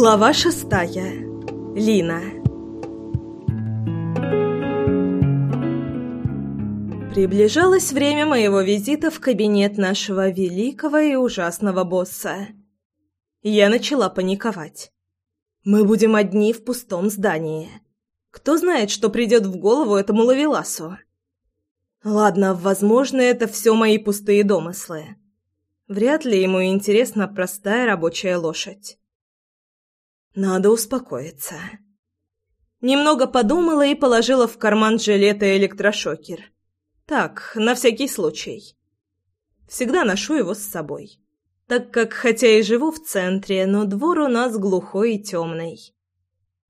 Глава шестая. Лина. Приближалось время моего визита в кабинет нашего великого и ужасного босса. Я начала паниковать. Мы будем одни в пустом здании. Кто знает, что придет в голову этому ловеласу? Ладно, возможно, это все мои пустые домыслы. Вряд ли ему интересна простая рабочая лошадь. Надо успокоиться. Немного подумала и положила в карман жилета электрошокер. Так, на всякий случай. Всегда ношу его с собой. Так как, хотя и живу в центре, но двор у нас глухой и темный.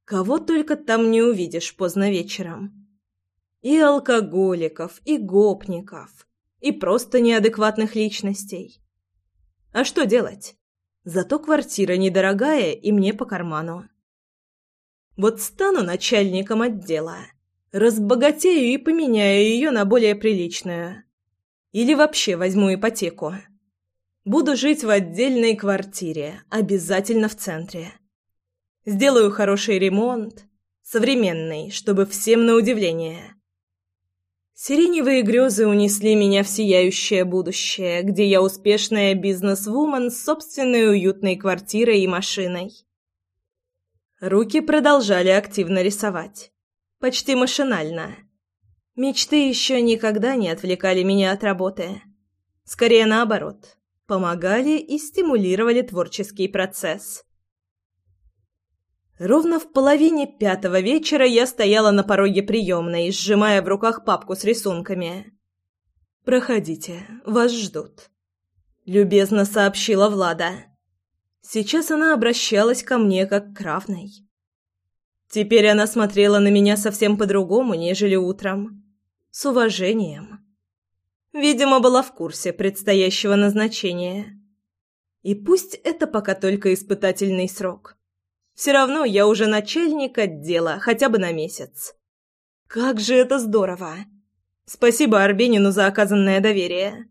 Кого только там не увидишь поздно вечером. И алкоголиков, и гопников, и просто неадекватных личностей. А что делать? Зато квартира недорогая и мне по карману. Вот стану начальником отдела, разбогатею и поменяю ее на более приличную. Или вообще возьму ипотеку. Буду жить в отдельной квартире, обязательно в центре. Сделаю хороший ремонт, современный, чтобы всем на удивление. Сиреневые грезы унесли меня в сияющее будущее, где я успешная бизнес-вумен с собственной уютной квартирой и машиной. Руки продолжали активно рисовать. Почти машинально. Мечты еще никогда не отвлекали меня от работы. Скорее наоборот, помогали и стимулировали творческий процесс. Ровно в половине пятого вечера я стояла на пороге приемной, сжимая в руках папку с рисунками. «Проходите, вас ждут», — любезно сообщила Влада. Сейчас она обращалась ко мне как к равной. Теперь она смотрела на меня совсем по-другому, нежели утром. С уважением. Видимо, была в курсе предстоящего назначения. И пусть это пока только испытательный срок. Все равно я уже начальник отдела, хотя бы на месяц. Как же это здорово! Спасибо Арбенину за оказанное доверие.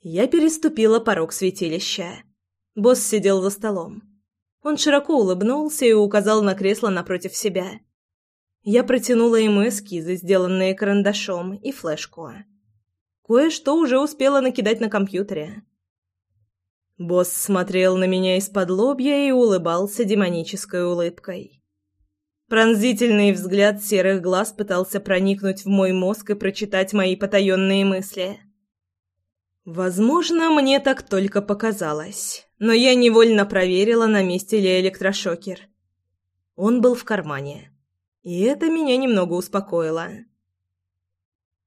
Я переступила порог святилища. Босс сидел за столом. Он широко улыбнулся и указал на кресло напротив себя. Я протянула ему эскизы, сделанные карандашом, и флешку. Кое-что уже успела накидать на компьютере. Босс смотрел на меня из-под лобья и улыбался демонической улыбкой. Пронзительный взгляд серых глаз пытался проникнуть в мой мозг и прочитать мои потаенные мысли. Возможно, мне так только показалось, но я невольно проверила, на месте ли электрошокер. Он был в кармане, и это меня немного успокоило.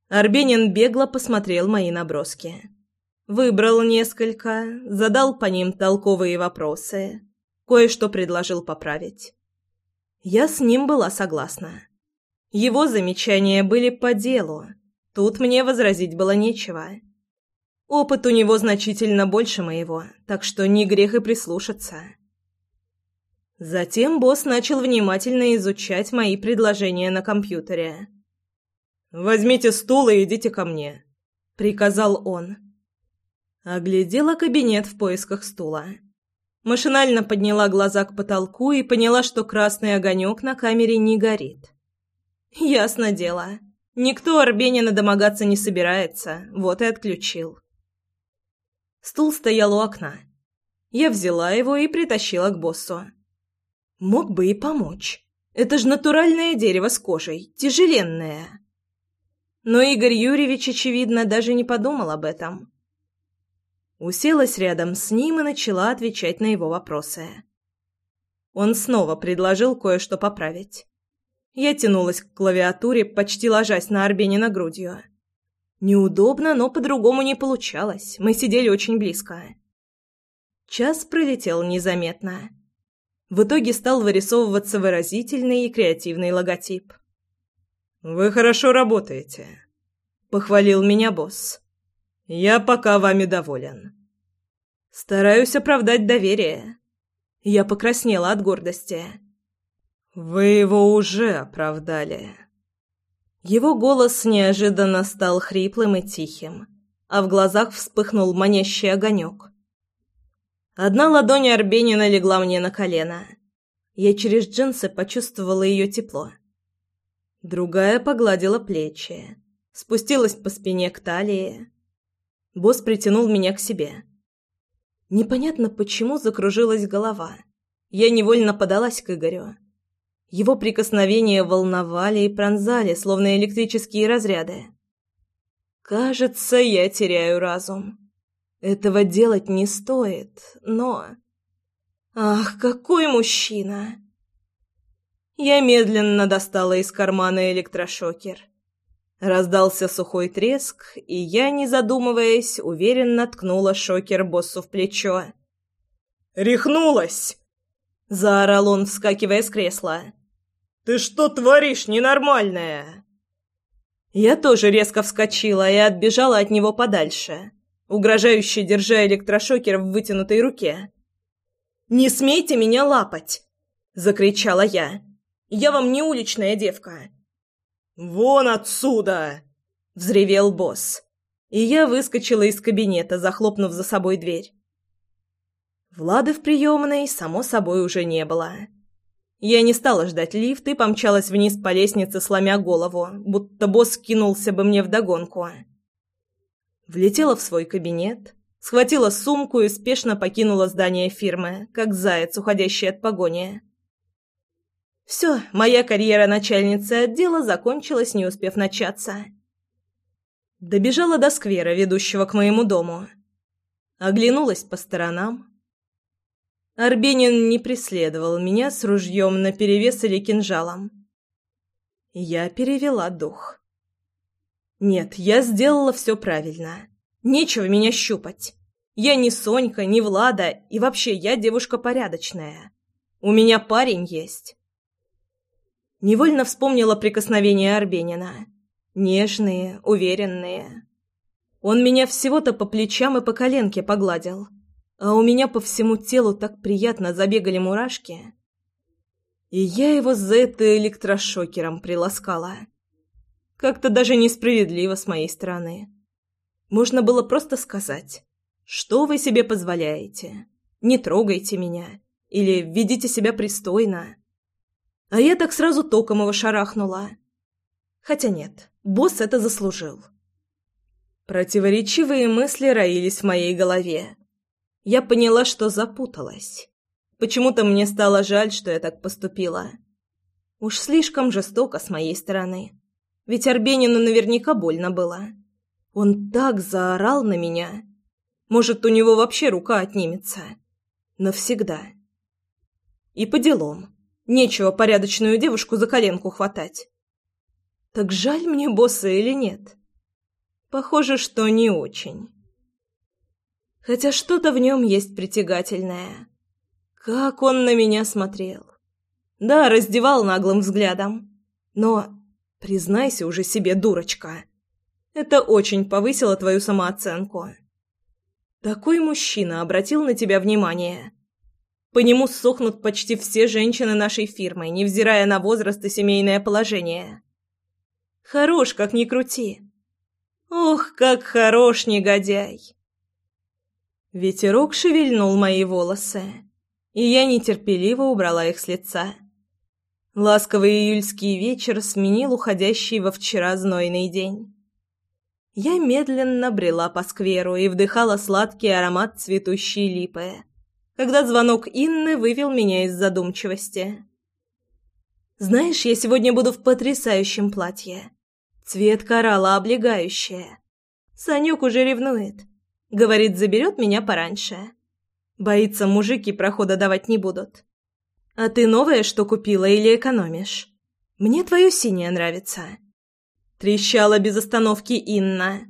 Арбенин бегло посмотрел мои наброски. Выбрал несколько, задал по ним толковые вопросы, кое-что предложил поправить. Я с ним была согласна. Его замечания были по делу, тут мне возразить было нечего. Опыт у него значительно больше моего, так что не грех и прислушаться. Затем босс начал внимательно изучать мои предложения на компьютере. «Возьмите стул и идите ко мне», — приказал он. Оглядела кабинет в поисках стула. Машинально подняла глаза к потолку и поняла, что красный огонек на камере не горит. Ясно дело. Никто Арбенина домогаться не собирается, вот и отключил. Стул стоял у окна. Я взяла его и притащила к боссу. Мог бы и помочь. Это же натуральное дерево с кожей, тяжеленное. Но Игорь Юрьевич, очевидно, даже не подумал об этом. Уселась рядом с ним и начала отвечать на его вопросы. Он снова предложил кое-что поправить. Я тянулась к клавиатуре, почти ложась на Арбенина грудью. Неудобно, но по-другому не получалось. Мы сидели очень близко. Час пролетел незаметно. В итоге стал вырисовываться выразительный и креативный логотип. «Вы хорошо работаете», — похвалил меня босс. Я пока вами доволен. Стараюсь оправдать доверие. Я покраснела от гордости. Вы его уже оправдали. Его голос неожиданно стал хриплым и тихим, а в глазах вспыхнул манящий огонек. Одна ладонь Арбенина легла мне на колено. Я через джинсы почувствовала ее тепло. Другая погладила плечи, спустилась по спине к талии. Босс притянул меня к себе. Непонятно, почему закружилась голова. Я невольно подалась к Игорю. Его прикосновения волновали и пронзали, словно электрические разряды. Кажется, я теряю разум. Этого делать не стоит, но... Ах, какой мужчина! Я медленно достала из кармана электрошокер. Раздался сухой треск, и я, не задумываясь, уверенно ткнула шокер боссу в плечо. «Рехнулась!» — заорал он, вскакивая с кресла. «Ты что творишь, ненормальная?» Я тоже резко вскочила и отбежала от него подальше, угрожающе держа электрошокер в вытянутой руке. «Не смейте меня лапать!» — закричала я. «Я вам не уличная девка!» «Вон отсюда!» — взревел босс. И я выскочила из кабинета, захлопнув за собой дверь. Влады в приемной, само собой, уже не было. Я не стала ждать лифт и помчалась вниз по лестнице, сломя голову, будто босс кинулся бы мне вдогонку. Влетела в свой кабинет, схватила сумку и спешно покинула здание фирмы, как заяц, уходящий от погони. Все, моя карьера начальницы отдела закончилась, не успев начаться. Добежала до сквера, ведущего к моему дому. Оглянулась по сторонам, Арбенин не преследовал меня с ружьем наперевес или кинжалом. Я перевела дух. Нет, я сделала все правильно. Нечего меня щупать. Я не Сонька, не Влада, и вообще я девушка порядочная. У меня парень есть. Невольно вспомнила прикосновения Арбенина. Нежные, уверенные. Он меня всего-то по плечам и по коленке погладил а у меня по всему телу так приятно забегали мурашки. И я его за это электрошокером приласкала. Как-то даже несправедливо с моей стороны. Можно было просто сказать, что вы себе позволяете, не трогайте меня или ведите себя пристойно. А я так сразу током его шарахнула. Хотя нет, босс это заслужил. Противоречивые мысли роились в моей голове я поняла, что запуталась. Почему-то мне стало жаль, что я так поступила. Уж слишком жестоко с моей стороны. Ведь Арбенину наверняка больно было. Он так заорал на меня. Может, у него вообще рука отнимется. Навсегда. И по делам. Нечего порядочную девушку за коленку хватать. Так жаль мне босса или нет? Похоже, что не очень. Хотя что-то в нем есть притягательное. Как он на меня смотрел. Да, раздевал наглым взглядом. Но, признайся уже себе, дурочка, это очень повысило твою самооценку. Такой мужчина обратил на тебя внимание. По нему сохнут почти все женщины нашей фирмы, невзирая на возраст и семейное положение. Хорош, как ни крути. Ох, как хорош негодяй. Ветерок шевельнул мои волосы, и я нетерпеливо убрала их с лица. Ласковый июльский вечер сменил уходящий во вчера знойный день. Я медленно брела по скверу и вдыхала сладкий аромат цветущей липы, когда звонок Инны вывел меня из задумчивости. «Знаешь, я сегодня буду в потрясающем платье. Цвет коралла облегающее. Санек уже ревнует». Говорит, заберет меня пораньше. Боится, мужики прохода давать не будут. А ты новое что купила или экономишь? Мне твое синее нравится. Трещала без остановки Инна.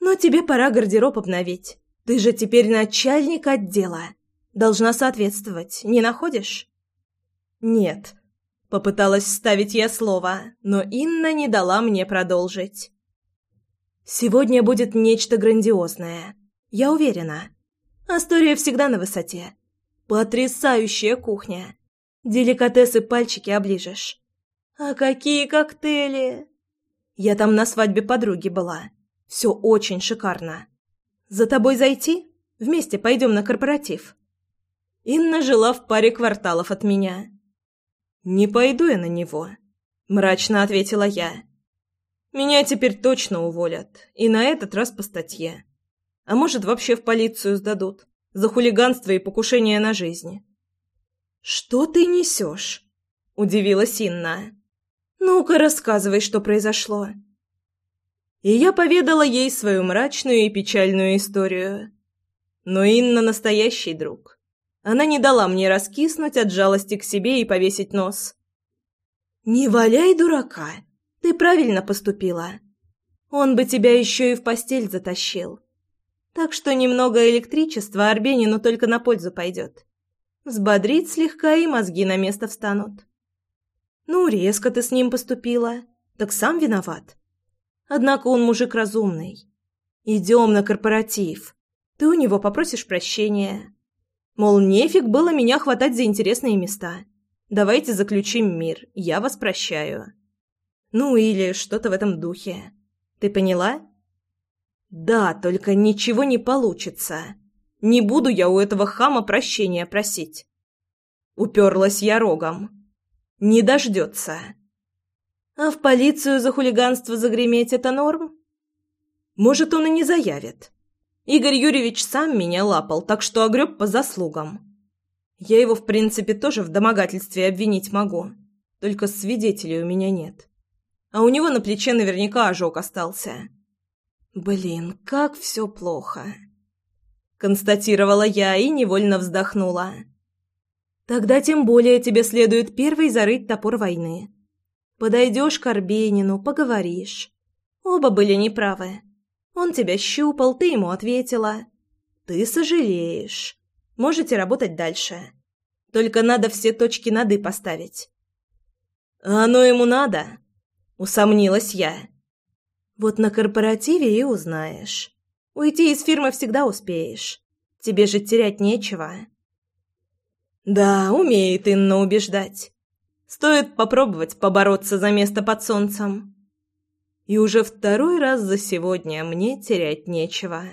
Но тебе пора гардероб обновить. Ты же теперь начальник отдела. Должна соответствовать, не находишь? Нет. Попыталась вставить я слово, но Инна не дала мне продолжить. Сегодня будет нечто грандиозное. Я уверена. Астория всегда на высоте. Потрясающая кухня. Деликатесы пальчики оближешь. А какие коктейли! Я там на свадьбе подруги была. Все очень шикарно. За тобой зайти? Вместе пойдем на корпоратив. Инна жила в паре кварталов от меня. «Не пойду я на него», — мрачно ответила я. «Меня теперь точно уволят, и на этот раз по статье. А может, вообще в полицию сдадут за хулиганство и покушение на жизнь». «Что ты несешь?» — удивилась Инна. «Ну-ка, рассказывай, что произошло». И я поведала ей свою мрачную и печальную историю. Но Инна настоящий друг. Она не дала мне раскиснуть от жалости к себе и повесить нос. «Не валяй дурака. Ты правильно поступила. Он бы тебя еще и в постель затащил. Так что немного электричества Арбенину только на пользу пойдет. Взбодрит слегка, и мозги на место встанут. Ну, резко ты с ним поступила. Так сам виноват. Однако он мужик разумный. Идем на корпоратив. Ты у него попросишь прощения. Мол, нефиг было меня хватать за интересные места. Давайте заключим мир, я вас прощаю. Ну или что-то в этом духе. Ты поняла? Да, только ничего не получится. Не буду я у этого хама прощения просить. Уперлась я рогом. Не дождется. А в полицию за хулиганство загреметь — это норм? Может, он и не заявит. Игорь Юрьевич сам меня лапал, так что огреб по заслугам. Я его, в принципе, тоже в домогательстве обвинить могу. Только свидетелей у меня нет. А у него на плече наверняка ожог остался. Блин, как все плохо. Констатировала я и невольно вздохнула. Тогда тем более тебе следует первый зарыть топор войны. Подойдешь к Арбенину, поговоришь. Оба были неправы. Он тебя щупал, ты ему ответила. Ты сожалеешь. Можете работать дальше. Только надо все точки над «и» поставить. «А оно ему надо?» — усомнилась я. «Вот на корпоративе и узнаешь. Уйти из фирмы всегда успеешь. Тебе же терять нечего». «Да, умеет Инна убеждать. Стоит попробовать побороться за место под солнцем. И уже второй раз за сегодня мне терять нечего.